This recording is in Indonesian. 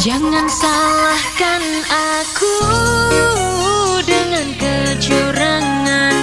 Jangan salahkan aku dengan kecurangan.